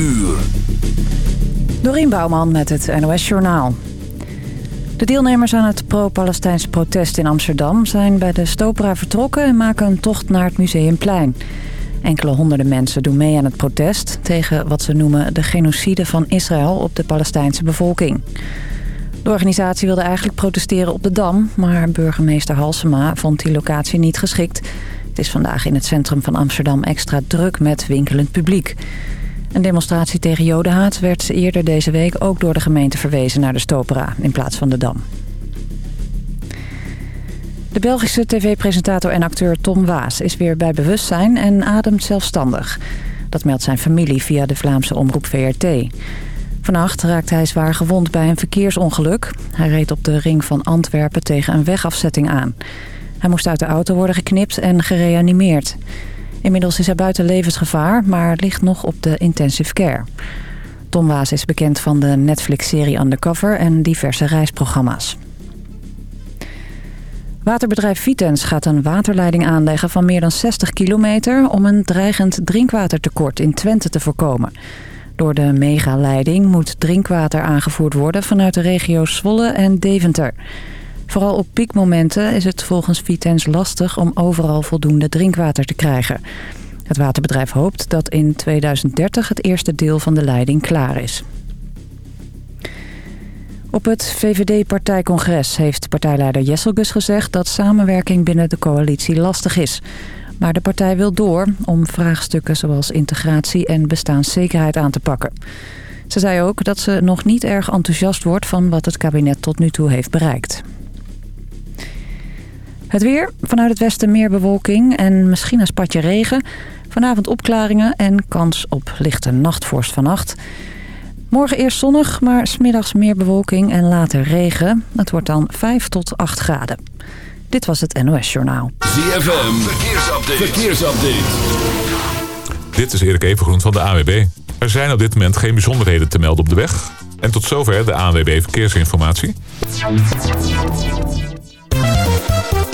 uur. Dorien Bouwman met het NOS Journaal. De deelnemers aan het pro-Palestijns protest in Amsterdam... zijn bij de Stopera vertrokken en maken een tocht naar het Museumplein. Enkele honderden mensen doen mee aan het protest... tegen wat ze noemen de genocide van Israël op de Palestijnse bevolking. De organisatie wilde eigenlijk protesteren op de Dam... maar burgemeester Halsema vond die locatie niet geschikt. Het is vandaag in het centrum van Amsterdam extra druk met winkelend publiek. Een demonstratie tegen jodenhaat werd eerder deze week ook door de gemeente verwezen naar de Stopera in plaats van de Dam. De Belgische tv-presentator en acteur Tom Waas is weer bij bewustzijn en ademt zelfstandig. Dat meldt zijn familie via de Vlaamse omroep VRT. Vannacht raakte hij zwaar gewond bij een verkeersongeluk. Hij reed op de ring van Antwerpen tegen een wegafzetting aan. Hij moest uit de auto worden geknipt en gereanimeerd. Inmiddels is hij buiten levensgevaar, maar ligt nog op de intensive care. Tom Waas is bekend van de Netflix-serie Undercover en diverse reisprogramma's. Waterbedrijf Vitens gaat een waterleiding aanleggen van meer dan 60 kilometer... om een dreigend drinkwatertekort in Twente te voorkomen. Door de megaleiding moet drinkwater aangevoerd worden vanuit de regio's Zwolle en Deventer. Vooral op piekmomenten is het volgens Vitens lastig om overal voldoende drinkwater te krijgen. Het waterbedrijf hoopt dat in 2030 het eerste deel van de leiding klaar is. Op het VVD-partijcongres heeft partijleider Jesselgus gezegd... dat samenwerking binnen de coalitie lastig is. Maar de partij wil door om vraagstukken zoals integratie en bestaanszekerheid aan te pakken. Ze zei ook dat ze nog niet erg enthousiast wordt van wat het kabinet tot nu toe heeft bereikt. Het weer. Vanuit het westen meer bewolking en misschien een spatje regen. Vanavond opklaringen en kans op lichte nachtvorst vannacht. Morgen eerst zonnig, maar smiddags meer bewolking en later regen. Het wordt dan 5 tot 8 graden. Dit was het NOS Journaal. ZFM, verkeersupdate. verkeersupdate. Dit is Erik Evengroen van de AWB. Er zijn op dit moment geen bijzonderheden te melden op de weg. En tot zover de ANWB Verkeersinformatie.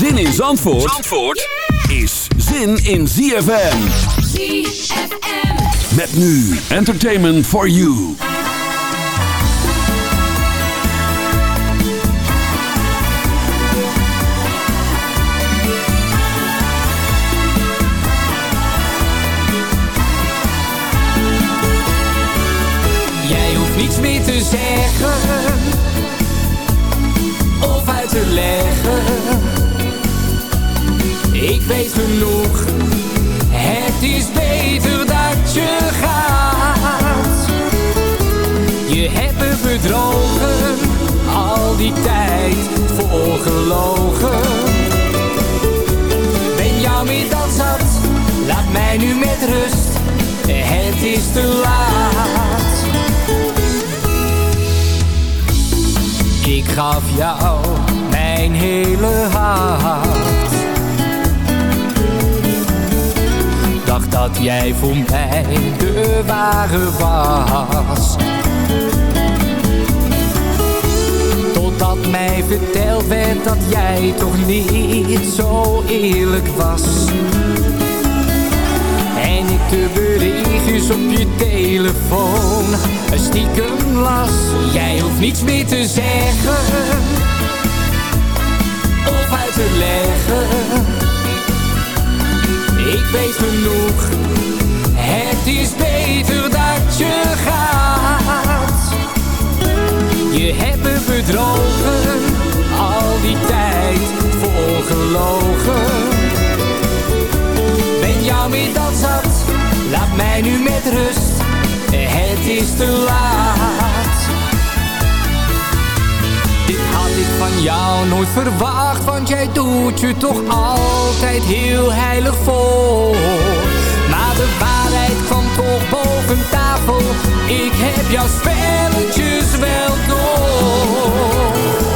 Zin in Zandvoort, Zandvoort is zin in ZFM. ZFM. Met nu Entertainment for You. Jij hoeft niets meer te zeggen of uit te leggen. Ik weet genoeg, het is beter dat je gaat. Je hebt me bedrogen, al die tijd volgelogen. Ben jou meer dan zat, laat mij nu met rust, het is te laat. Ik gaf jou mijn hele hart. Dat jij voor mij de ware was. Totdat mij verteld werd dat jij toch niet zo eerlijk was. En ik de berichtjes op je telefoon stiekem las. Jij hoeft niets meer te zeggen of uit te leggen. Ik weet genoeg, het is beter dat je gaat. Je hebt me bedrogen, al die tijd volgelogen. Ben jou meer dan zat, laat mij nu met rust, het is te laat. Jou nooit verwacht, want jij doet je toch altijd heel heilig voor. Maar de waarheid kwam toch boven tafel. Ik heb jouw spelletjes wel door.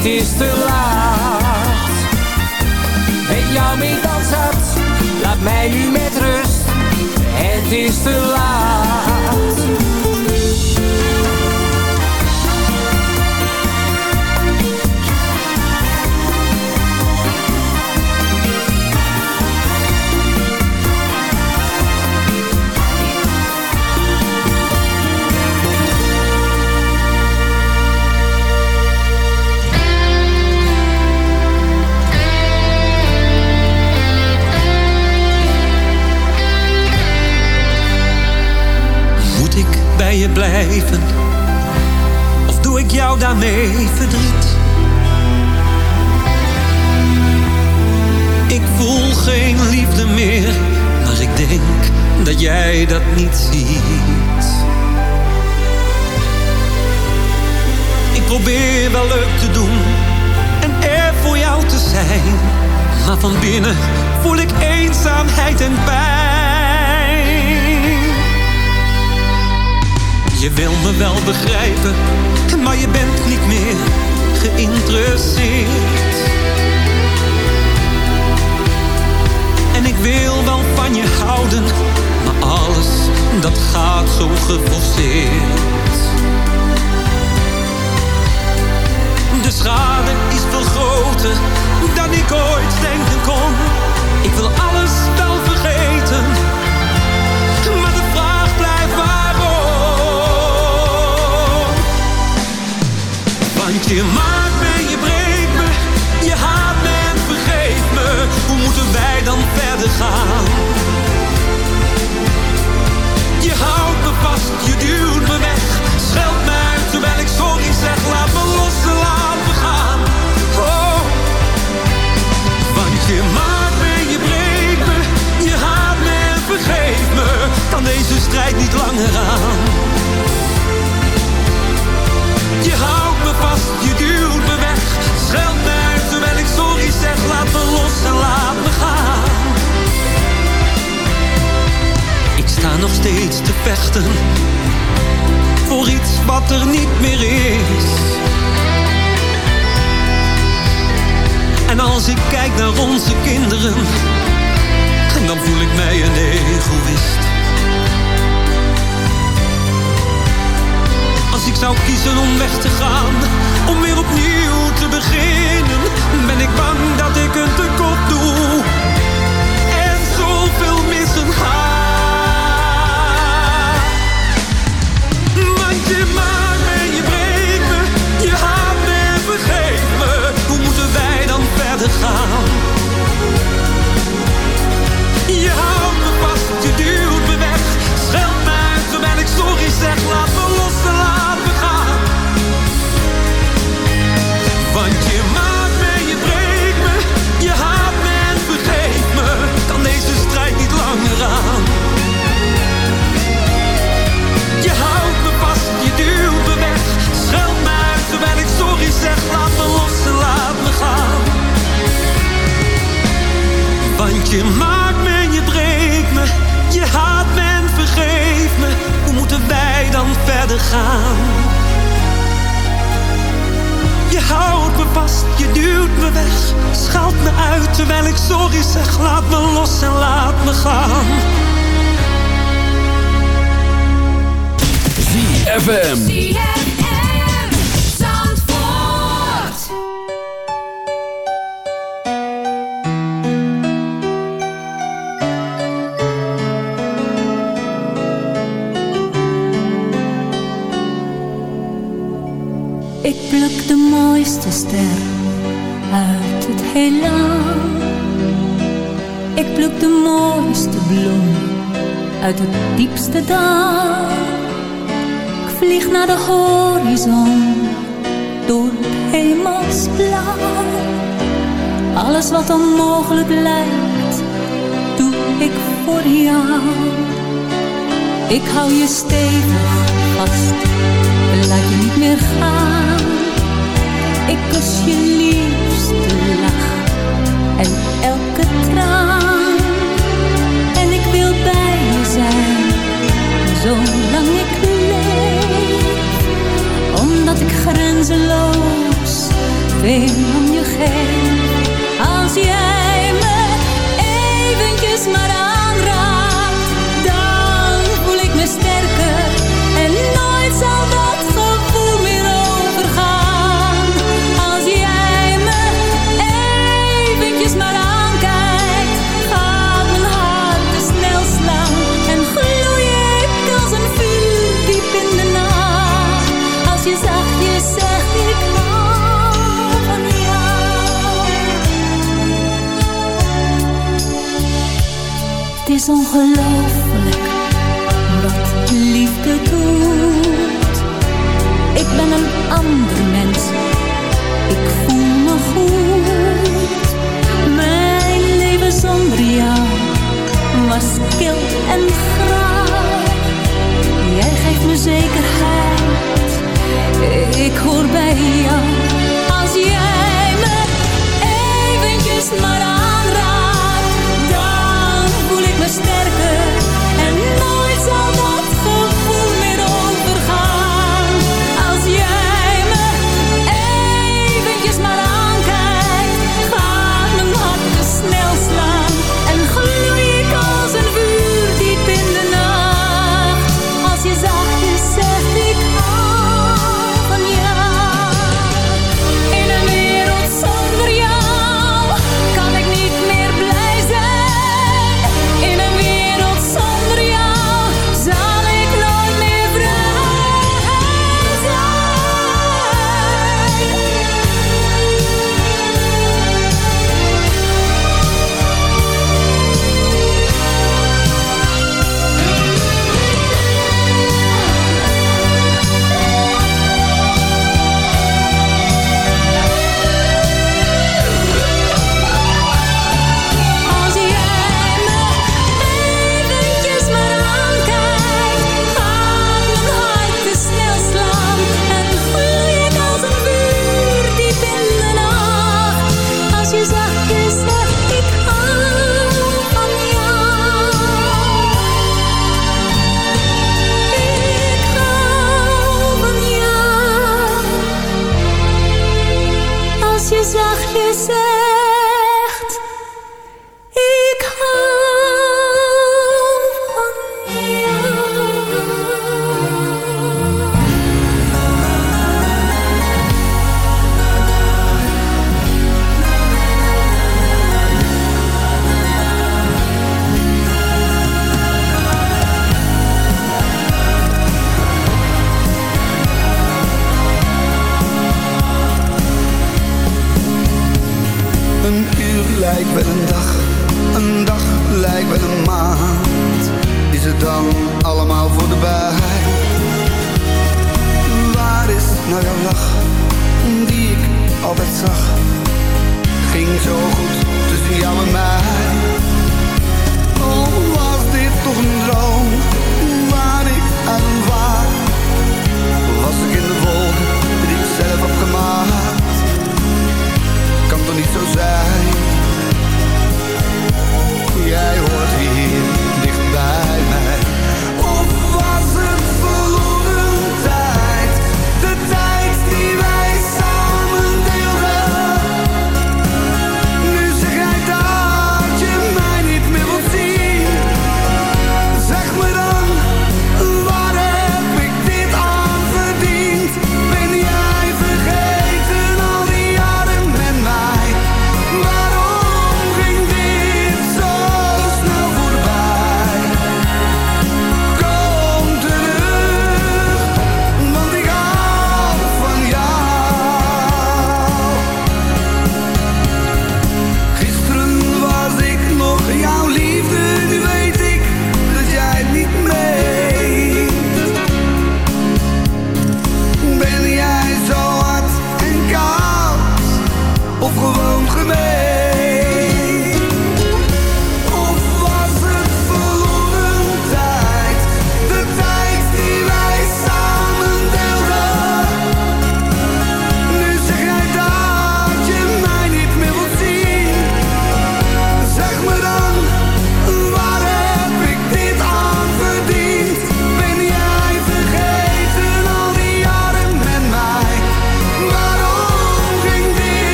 Het is te laat. Ben jou weer dan zat, laat mij nu met rust, het is te laat. Of doe ik jou daarmee verdriet? Ik voel geen liefde meer, maar ik denk dat jij dat niet ziet. Ik probeer wel leuk te doen en er voor jou te zijn. Maar van binnen voel ik eenzaamheid en pijn. Je wil me wel begrijpen, maar je bent niet meer geïnteresseerd. En ik wil wel van je houden, maar alles dat gaat zo geforceerd. De schade is veel groter dan ik ooit denken kon. Ik wil alles wel vergeten, je maakt me, je breekt me, je haat me en vergeet me. Hoe moeten wij dan verder gaan? Je houdt me vast, je duwt me weg, scheldt me uit terwijl ik sorry zeg. Laat me los laat me gaan. Oh. Want je maakt me, je breekt me, je haat me en vergeet me. Kan deze strijd niet langer aan. Vechten voor iets wat er niet meer is. En als ik kijk naar onze kinderen, dan voel ik mij een egoïst. Als ik zou kiezen om weg te gaan, om weer opnieuw te beginnen, ben ik bang dat ik een tekort doe. En zoveel missen ga. Vergeet me. Hoe moeten wij dan verder gaan? Je maakt me en je breekt me, je haat me en vergeet me. Hoe moeten wij dan verder gaan? Je houdt me vast, je duwt me weg, schaalt me uit terwijl ik sorry zeg. Laat me los en laat me gaan. ZFM. ZFM mooiste ster uit het heelal. Ik pluk de mooiste bloem uit het diepste dal. Ik vlieg naar de horizon door het hemelsblauw. Alles wat onmogelijk lijkt, doe ik voor jou. Ik hou je stevig vast, laat je niet meer gaan ik kus je liefste lach en elke traan. En ik wil bij je zijn, zolang ik leef. Omdat ik grenzeloos veel om je geef. Als jij ongelooflijk wat liefde doet. Ik ben een ander mens, ik voel me goed. Mijn leven zonder jou was kil en graag, Jij geeft me zekerheid, ik hoor bij jou. Als jij me eventjes maar aan.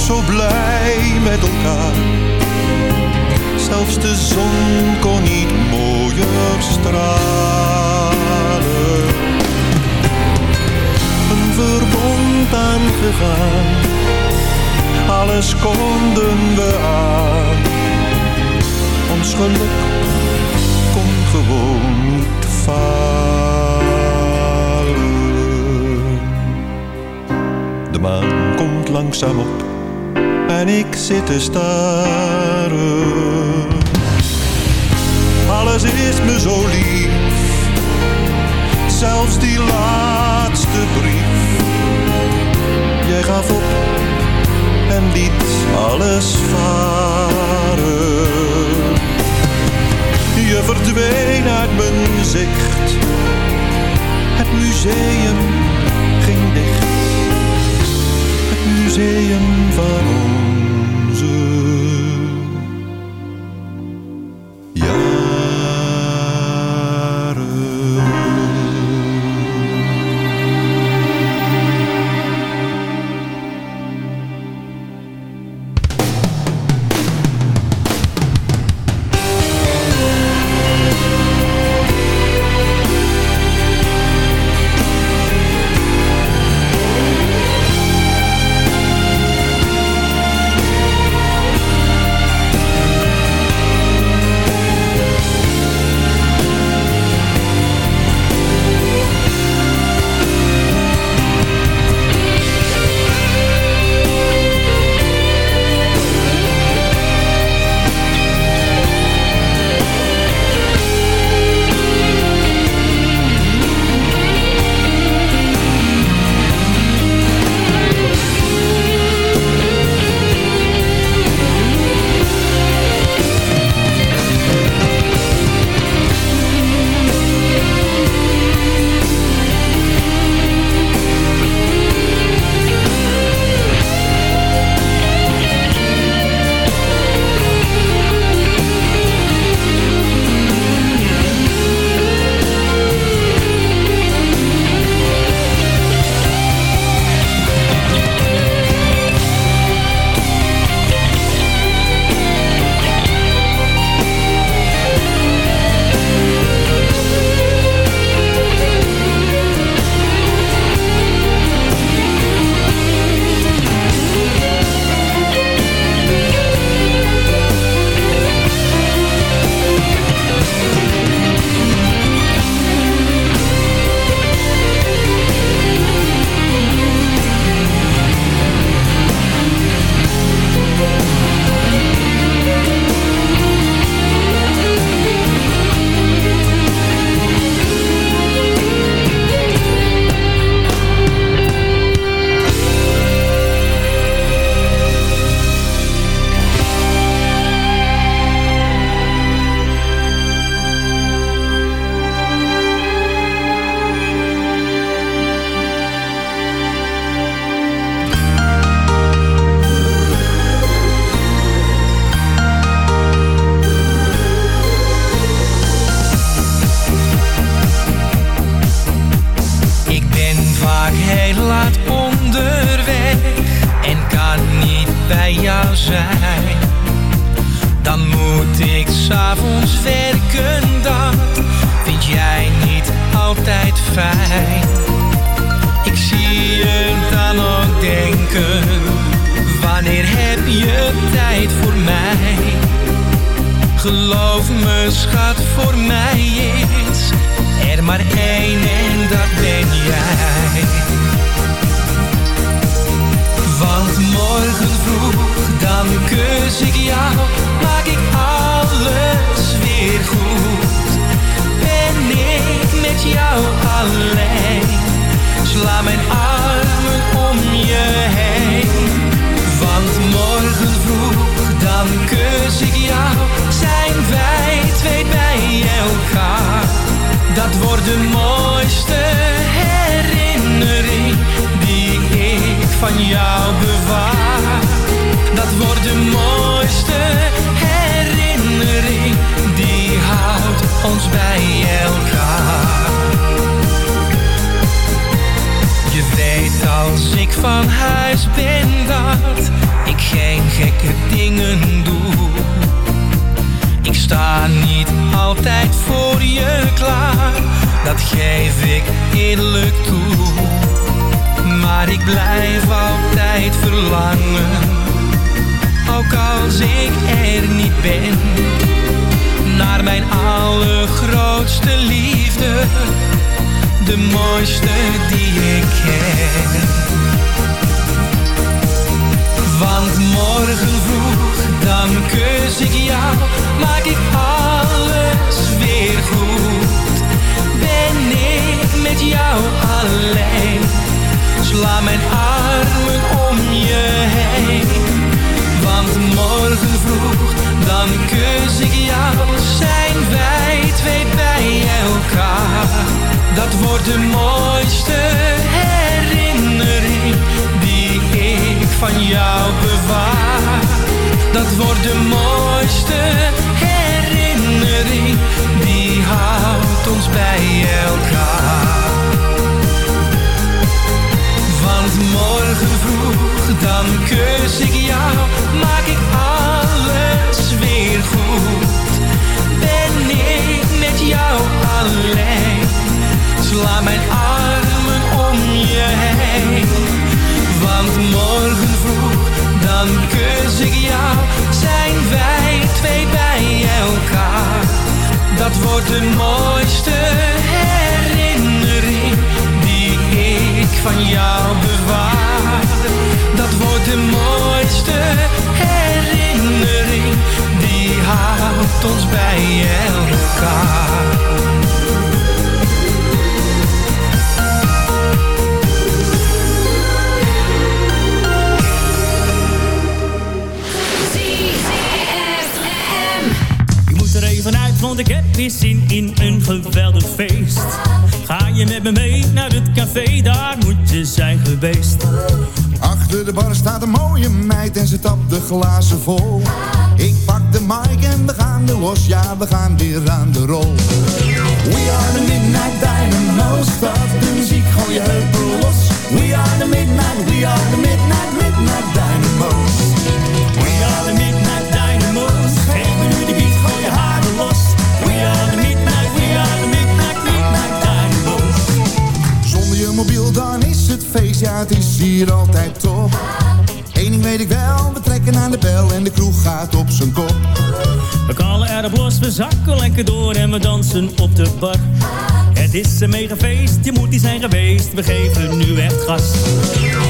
zo blij met elkaar zelfs de zon kon niet mooier stralen. Een verbond aangegaan, alles konden we aan. Ons geluk kon gewoon niet falen. De maan komt langzaam op en ik zit te staren. Alles is me zo lief, zelfs die laatste brief. Jij gaf op en liet alles varen. Je verdween uit mijn zicht, het museum ging dicht museum van onze bij jou zijn. Dan moet ik s'avonds werken, dat vind jij niet altijd fijn. Ik zie je dan ook denken, wanneer heb je tijd voor mij? Geloof me schat, voor mij is er maar één en dat ben jij. Morgen vroeg, dan kus ik jou, maak ik alles weer goed. Ben ik met jou alleen, sla mijn armen om je heen. Want morgen vroeg, dan kus ik jou, zijn wij twee bij elkaar. Dat wordt de mooiste van jou bewaar. Dat wordt de mooiste herinnering die houdt ons bij elkaar. Je weet als ik van huis ben dat ik geen gekke dingen doe. Ik sta niet altijd voor je klaar, dat geef ik eerlijk toe. Maar ik blijf altijd verlangen, ook als ik er niet ben. Naar mijn allergrootste liefde, de mooiste die ik ken. Want morgen vroeg, dan kus ik jou, maak ik alles weer goed. De mooiste herinnering die ik van jou bewaar. Dat wordt de mooiste herinnering die houdt ons bij elkaar. Want morgen vroeg, dan kus ik jou, maak ik alles Dat wordt de mooiste herinnering die ik van jou bewaar. Dat wordt de mooiste herinnering die houdt ons bij elkaar. Want ik heb weer zin in een geweldig feest. Ga je met me mee naar het café, daar moet je zijn geweest. Achter de bar staat een mooie meid en ze tapt de glazen vol. Ik pak de mic en we gaan er los, ja we gaan weer aan de rol. We are the Midnight Dynamo's, start de muziek, gooi je heupen los. We are the Midnight, we are the Midnight, Midnight Dynamo's. Hier altijd top. Eén ding weet ik wel, we trekken aan de bel en de kroeg gaat op zijn kop. We kallen erop los, we zakken lekker door en we dansen op de bar. Het is een mega feest, je moet die zijn geweest, we geven nu echt gas.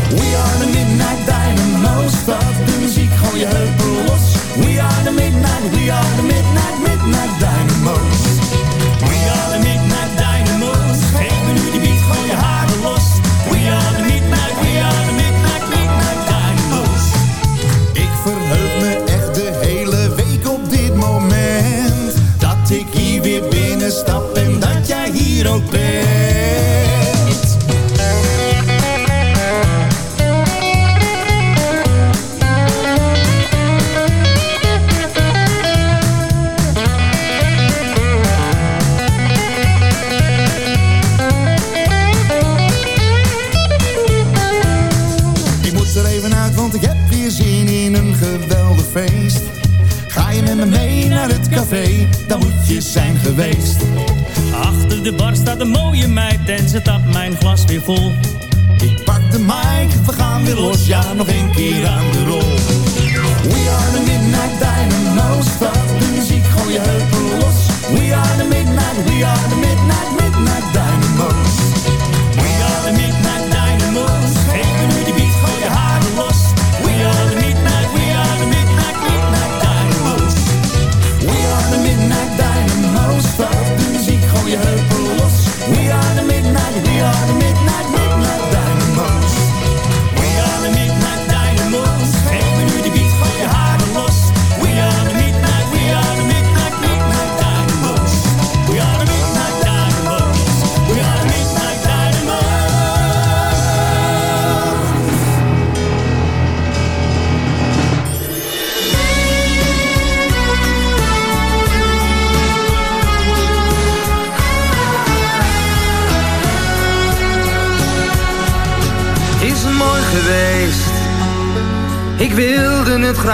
We are the Midnight Dynamo's, start de muziek, gooi je heupen los. We are the Midnight, we are the Midnight, Midnight Dynamo's. We are café, moet je zijn geweest. Achter de bar staat een mooie meid en ze tapt mijn glas weer vol. Ik pak de mic, we gaan weer los, ja nog een keer aan de rol. We are the Midnight Dynamo's, start de muziek, gooi je heupen los. We are the Midnight, we are the Midnight, Midnight Dynamo's.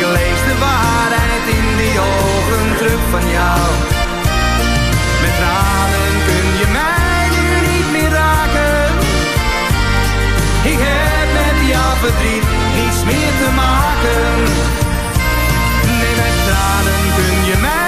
ik lees de waarheid in die ogen terug van jou. Met tranen kun je mij nu niet meer raken. Ik heb met jouw verdriet niets meer te maken. Nee, met tranen kun je mij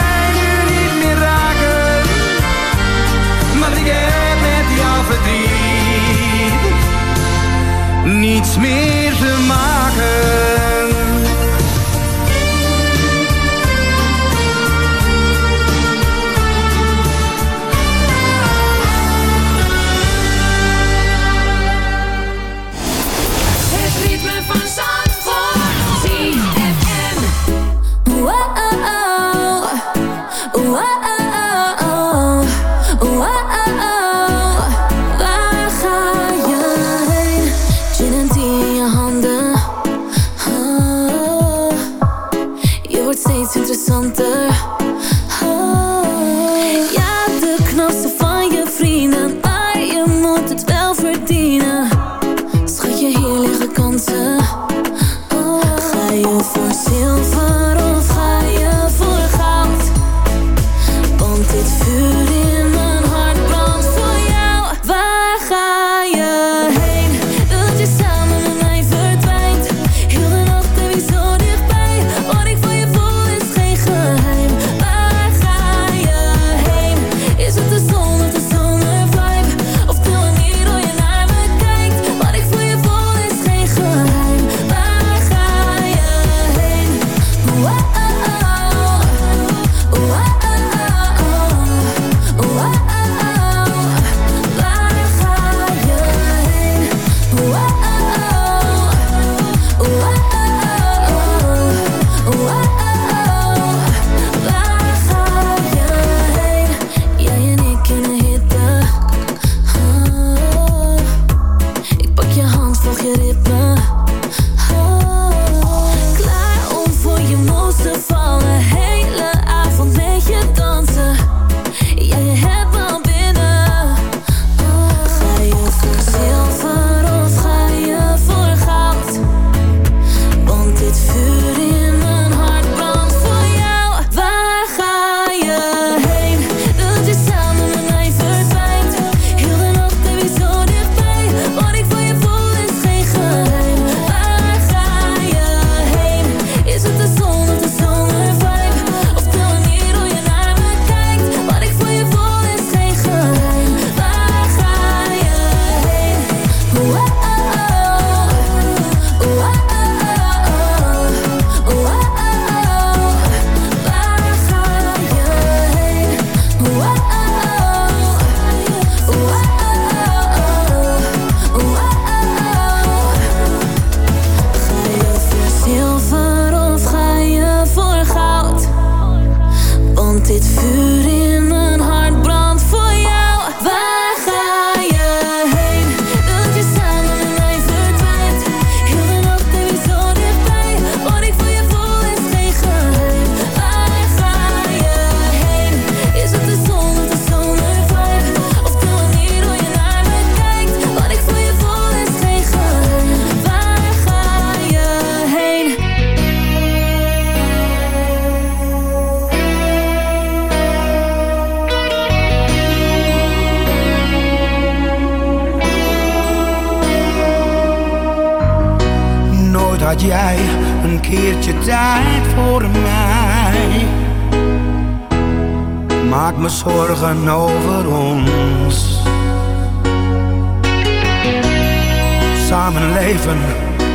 Mijn leven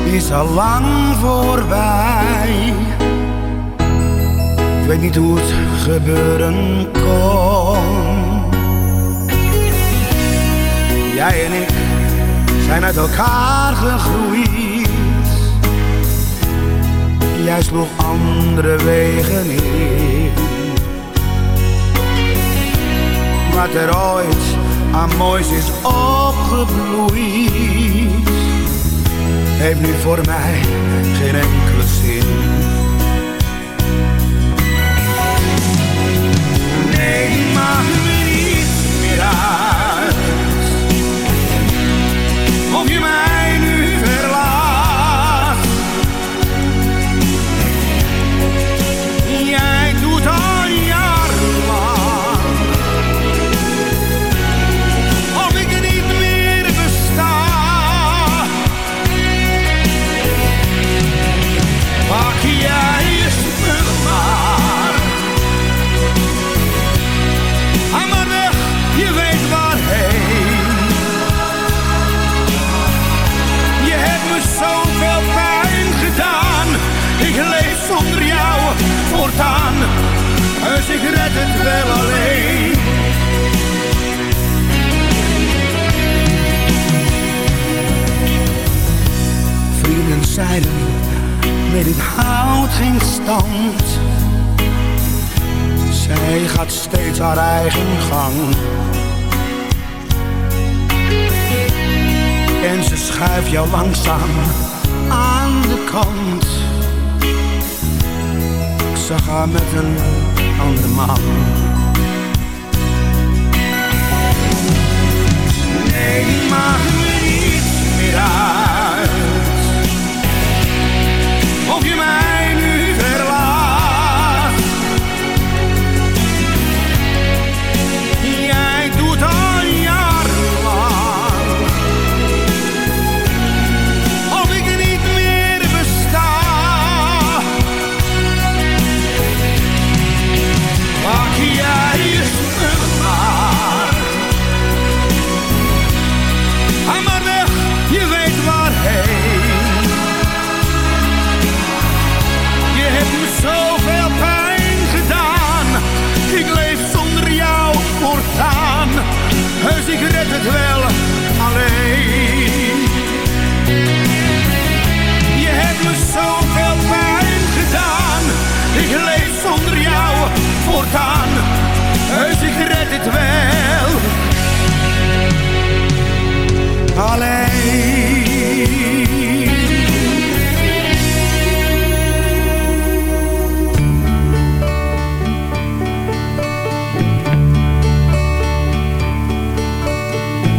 is al lang voorbij. Ik weet niet hoe het gebeuren kon. Jij en ik zijn uit elkaar gegroeid. Juist nog andere wegen in. Wat er ooit aan moois is opgebloeid heeft nu voor mij geen enkele zin. Nee, maar het wel alleen. Vrienden zeiden, met dit houdt geen stand. Zij gaat steeds haar eigen gang. En ze schuift jou langzaam aan de kant zag haar met een andere man. Nee, maar wel. Alleen.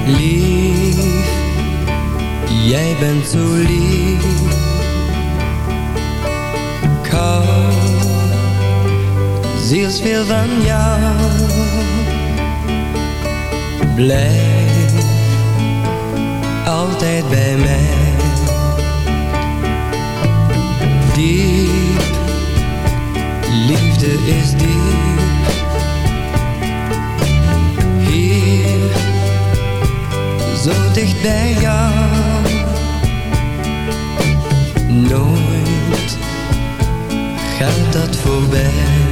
Lief, jij bent zo lief. Koud, zeer veel van jou. Blijf altijd bij mij. Diep, liefde is diep. Hier, zo dicht bij jou. Nooit gaat dat voorbij.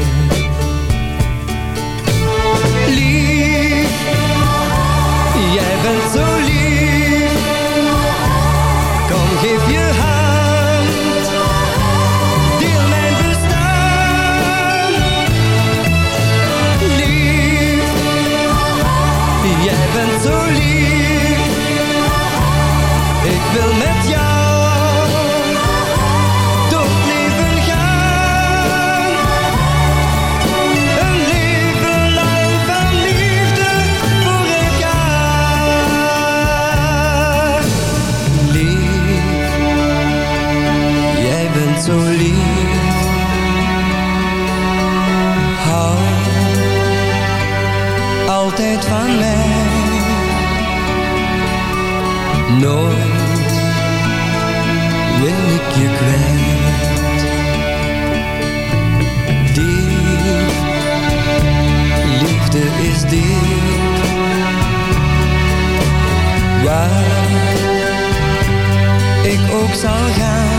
ik ook zal gaan.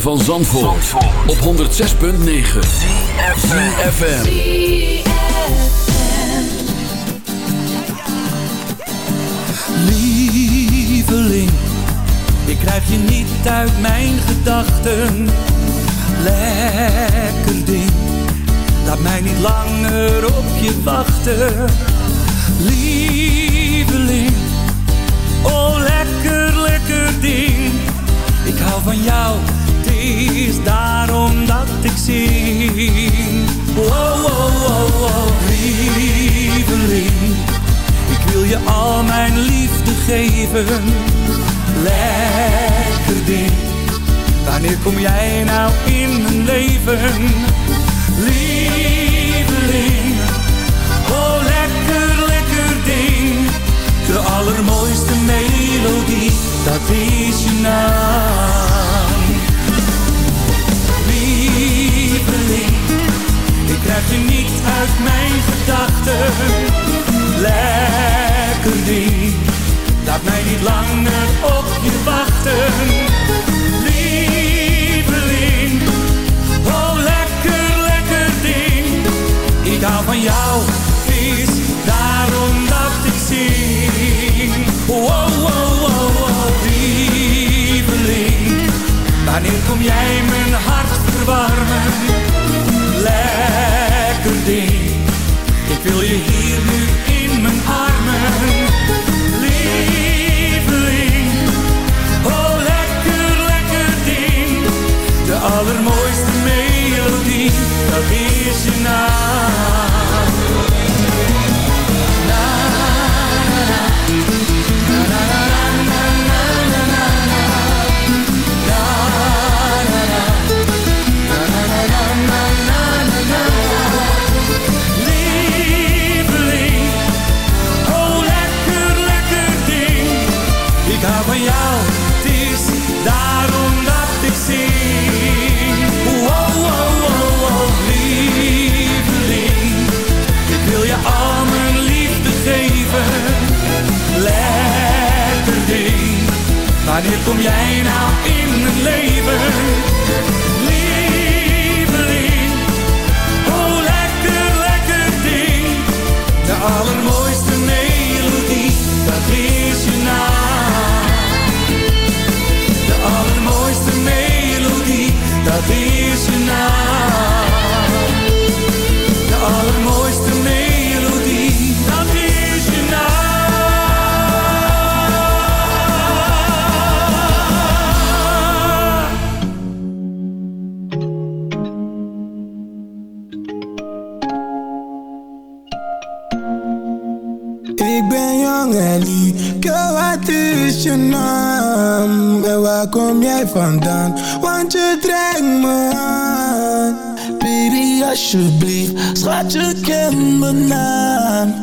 van Zandvoort, op 106.9 ZFM Lieveling, ik krijg je niet uit mijn gedachten. Lekker ding, laat mij niet langer op je wachten. ik zie. Wow, wow, lieveling. Ik wil je al mijn liefde geven. Lekker ding. Wanneer kom jij nou in mijn leven? Lieveling. Oh, lekker, lekker ding. De allermooiste melodie, dat is je naam. Krijg je niet uit mijn gedachten. Lekker ding, laat mij niet langer op je wachten. Lieveling, oh lekker, lekker ding. Ik hou van jou, Wanneer kom jij nou in mijn leven? Lieveling, oh lekker, lekker ding. De allermooiste melodie, dat is je naam. De allermooiste melodie, dat is je naam. Want je trekt me aan. Baby, alsjeblieft, schat je kent mijn naam.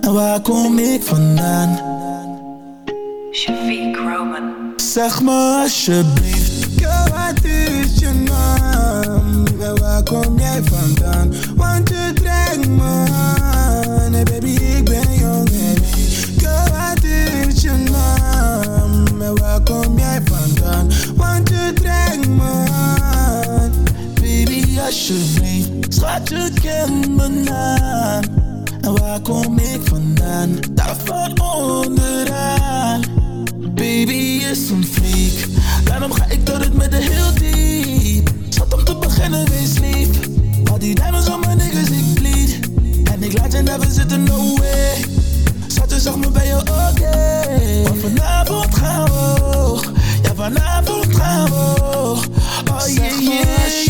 En waar kom ik vandaan? Shafiq Roman. Zeg me alsjeblieft, girl, wat is je naam? En waar kom jij vandaan? Alsjeblieft, schat je kent mijn naam. En waar kom ik vandaan? Daar van onderaan. Baby is een freak. Daarom ga ik door het met de heel diep. Zat om te beginnen, wees lief. Al die diamonds op mijn niggas, ik bleed. En ik laat je never zitten, no way. Schat, je zag me bij je, oké. Want vanavond gaan we Ja, vanavond gaan we Oh yeah, yeah,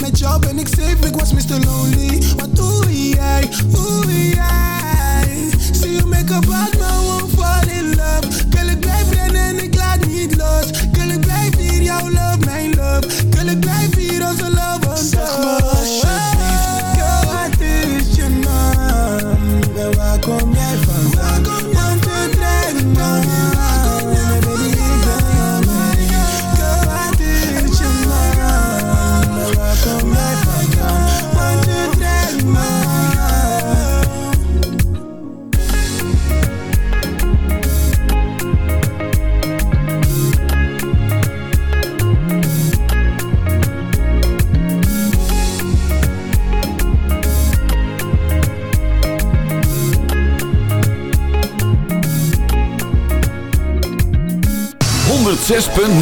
Met jou ben ik safe, ik was Mr. Lonely. Wat doe jij, hoe jij See you make a bad man won't fall in love. Girl, ik blijf rennen en ik laat niet los Girl, ik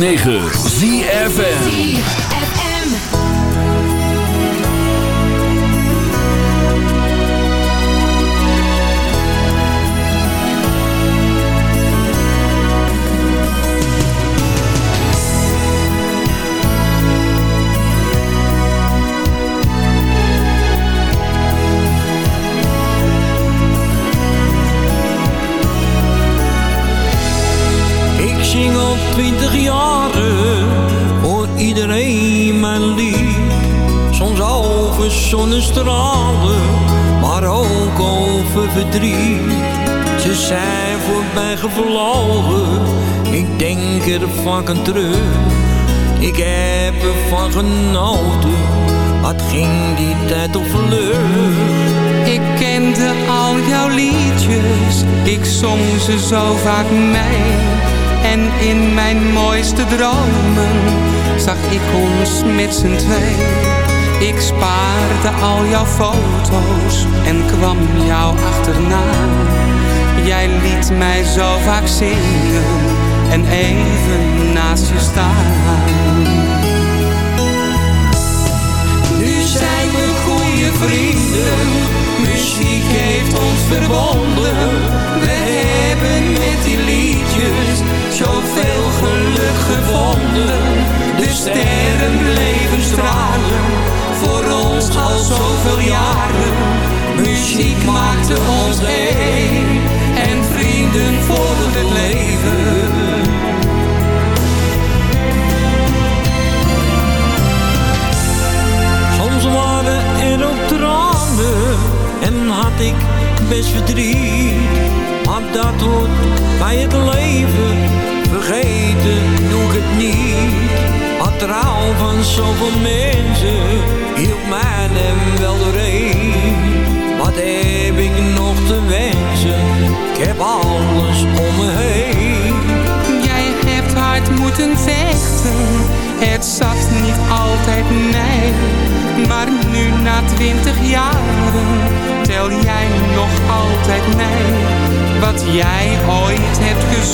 106.9 ZFN er terug. Ik heb ervan genoten, wat ging die tijd vlug. Ik kende al jouw liedjes, ik zong ze zo vaak mee. En in mijn mooiste dromen zag ik ons met z'n twee. Ik spaarde al jouw foto's en kwam jou achterna. Jij liet mij zo vaak zingen en even naast je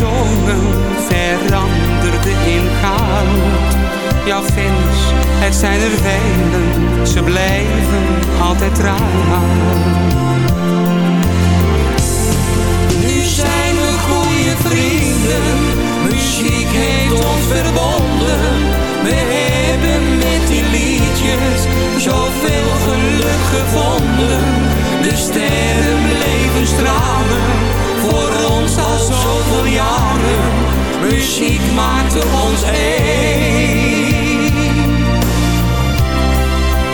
gezongen veranderde in goud. Jouw fans, het zijn er velen, ze blijven altijd trouw. Nu zijn we goede vrienden, muziek heeft ons verbonden. We hebben met die liedjes zoveel geluk gevonden. De sterren bleven stralen, zoveel jaren. Muziek maakte ons één.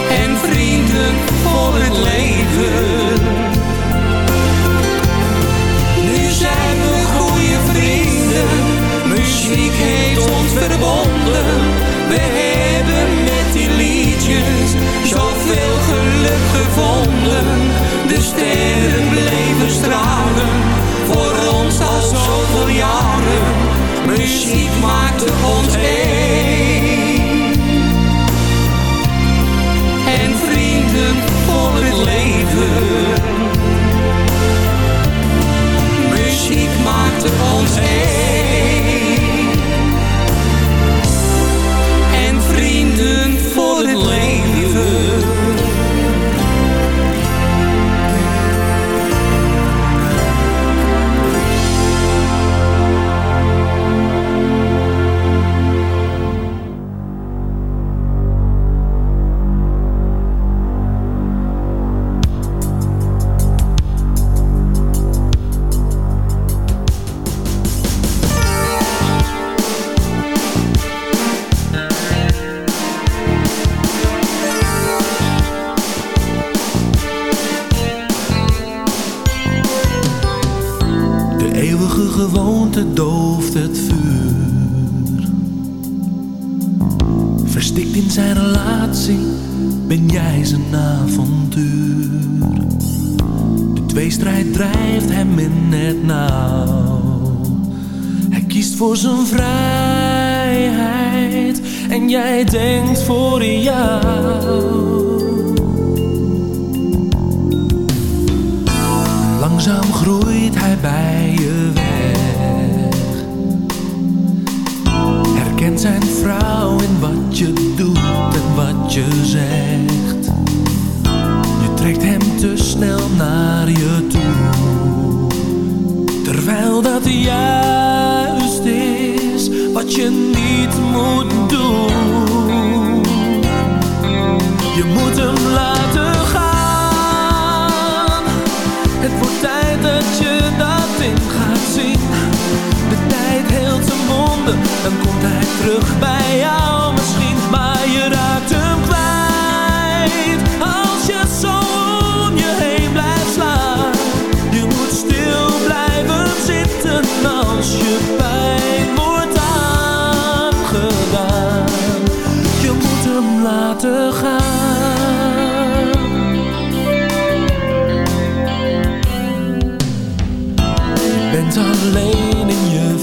En vrienden voor het leven. Maakte ons één. En vrienden voor het leven. Muziek maakte ons één. In wat je doet en wat je zegt. Je trekt hem te snel naar je toe. Terwijl dat juist is wat je niet moet doen. Je moet hem laten gaan. Het wordt tijd dat je dat in gaat zien. De tijd heelt zijn wonden, dan komt hij terug bij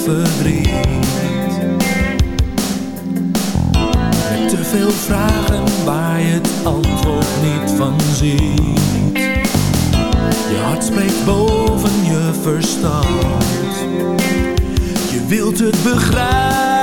verdriet. Met te veel vragen waar je het antwoord niet van ziet. Je hart spreekt boven je verstand. Je wilt het begrijpen,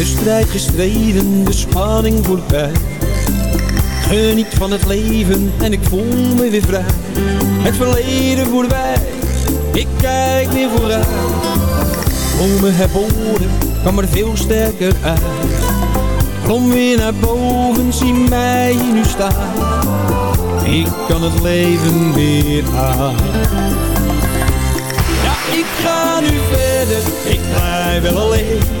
De strijd gestreden, de spanning voorbij. Geniet van het leven en ik voel me weer vrij. Het verleden voorbij, ik kijk weer vooruit. Om me herboren, kan er veel sterker uit. Kom weer naar boven, zie mij nu staan. Ik kan het leven weer aan. Ja, ik ga nu verder, ik blijf wel alleen